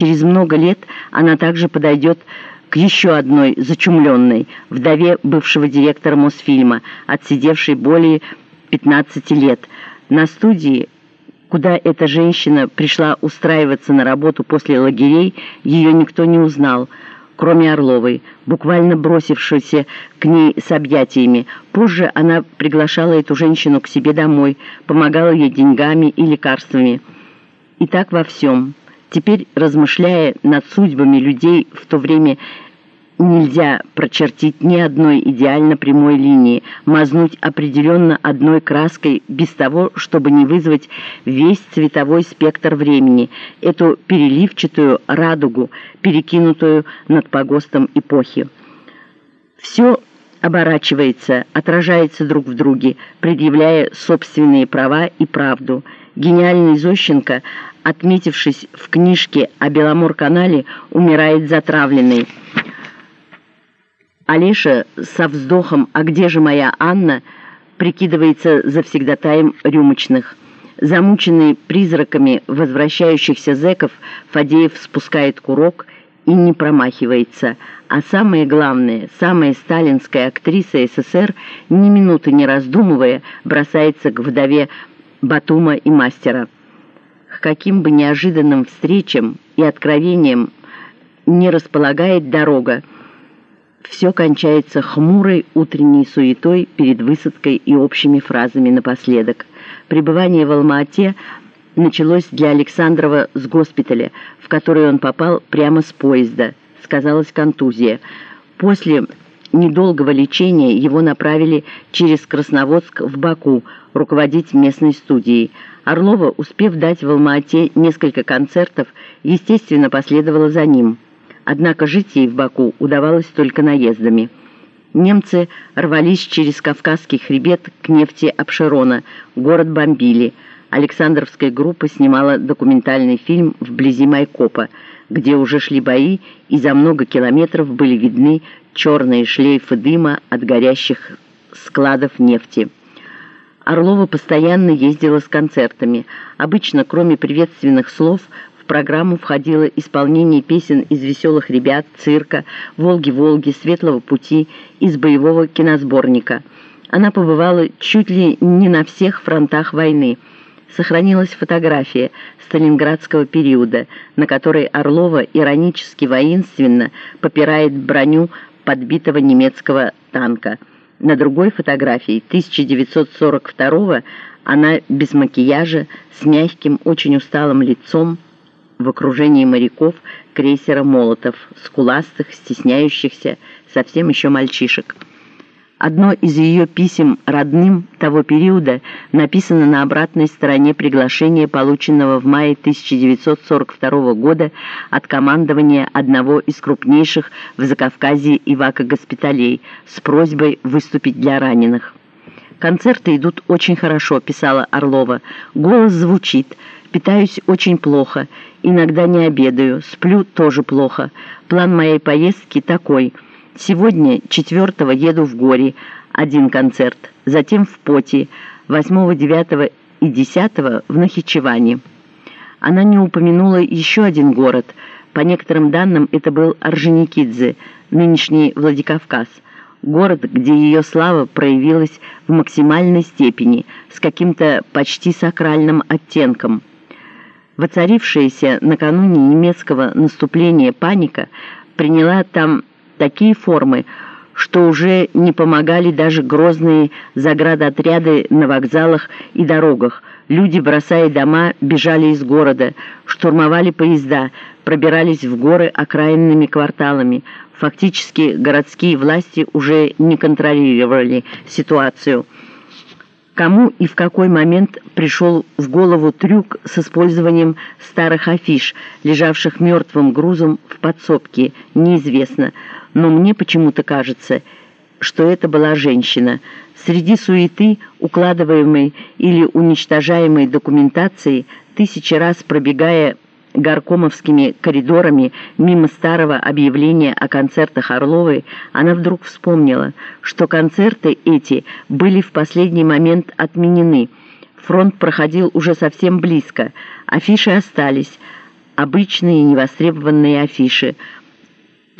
Через много лет она также подойдет к еще одной зачумленной, вдове бывшего директора Мосфильма, отсидевшей более 15 лет. На студии, куда эта женщина пришла устраиваться на работу после лагерей, ее никто не узнал, кроме Орловой, буквально бросившейся к ней с объятиями. Позже она приглашала эту женщину к себе домой, помогала ей деньгами и лекарствами. И так во всем. Теперь, размышляя над судьбами людей в то время, нельзя прочертить ни одной идеально прямой линии, мазнуть определенно одной краской без того, чтобы не вызвать весь цветовой спектр времени, эту переливчатую радугу, перекинутую над погостом эпохи. Все оборачивается, отражается друг в друге, предъявляя собственные права и правду. Гениальный Зощенко – отметившись в книжке о Беломор-канале, умирает затравленный. Олеша со вздохом «А где же моя Анна?» прикидывается завсегдатаем рюмочных. Замученный призраками возвращающихся зэков, Фадеев спускает курок и не промахивается. А самое главное, самая сталинская актриса СССР, ни минуты не раздумывая, бросается к вдове Батума и мастера каким бы неожиданным встречам и откровениям не располагает дорога, все кончается хмурой утренней суетой перед высадкой и общими фразами напоследок. Пребывание в Алма-Ате началось для Александрова с госпиталя, в который он попал прямо с поезда. Сказалась контузия. После недолгого лечения его направили через Красноводск в Баку руководить местной студией. Орлова, успев дать в Алма-Ате несколько концертов, естественно, последовала за ним. Однако жить ей в Баку удавалось только наездами. Немцы рвались через Кавказский хребет к нефти Апшерона, город бомбили. Александровская группа снимала документальный фильм вблизи Майкопа, где уже шли бои, и за много километров были видны черные шлейфы дыма от горящих складов нефти. Орлова постоянно ездила с концертами. Обычно, кроме приветственных слов, в программу входило исполнение песен из «Веселых ребят», «Цирка», «Волги-Волги», «Светлого пути», из боевого киносборника. Она побывала чуть ли не на всех фронтах войны. Сохранилась фотография сталинградского периода, на которой Орлова иронически воинственно попирает броню подбитого немецкого танка. На другой фотографии 1942 она без макияжа, с мягким, очень усталым лицом, в окружении моряков крейсера «Молотов», скуластых, стесняющихся, совсем еще мальчишек. Одно из ее писем родным того периода написано на обратной стороне приглашения, полученного в мае 1942 года от командования одного из крупнейших в Закавказье ивако-госпиталей с просьбой выступить для раненых. «Концерты идут очень хорошо», — писала Орлова. «Голос звучит. Питаюсь очень плохо. Иногда не обедаю. Сплю тоже плохо. План моей поездки такой — Сегодня, четвертого, еду в Горе, один концерт, затем в Поти, восьмого, девятого и десятого в Нахичеване. Она не упомянула еще один город. По некоторым данным, это был Орджоникидзе, нынешний Владикавказ. Город, где ее слава проявилась в максимальной степени, с каким-то почти сакральным оттенком. Воцарившаяся накануне немецкого наступления паника приняла там такие формы, что уже не помогали даже грозные заградотряды на вокзалах и дорогах. Люди, бросая дома, бежали из города, штурмовали поезда, пробирались в горы окраинными кварталами. Фактически городские власти уже не контролировали ситуацию. Кому и в какой момент пришел в голову трюк с использованием старых афиш, лежавших мертвым грузом в подсобке, неизвестно. Но мне почему-то кажется, что это была женщина. Среди суеты, укладываемой или уничтожаемой документации, тысячи раз пробегая горкомовскими коридорами мимо старого объявления о концертах Орловой, она вдруг вспомнила, что концерты эти были в последний момент отменены. Фронт проходил уже совсем близко, афиши остались, обычные невостребованные афиши –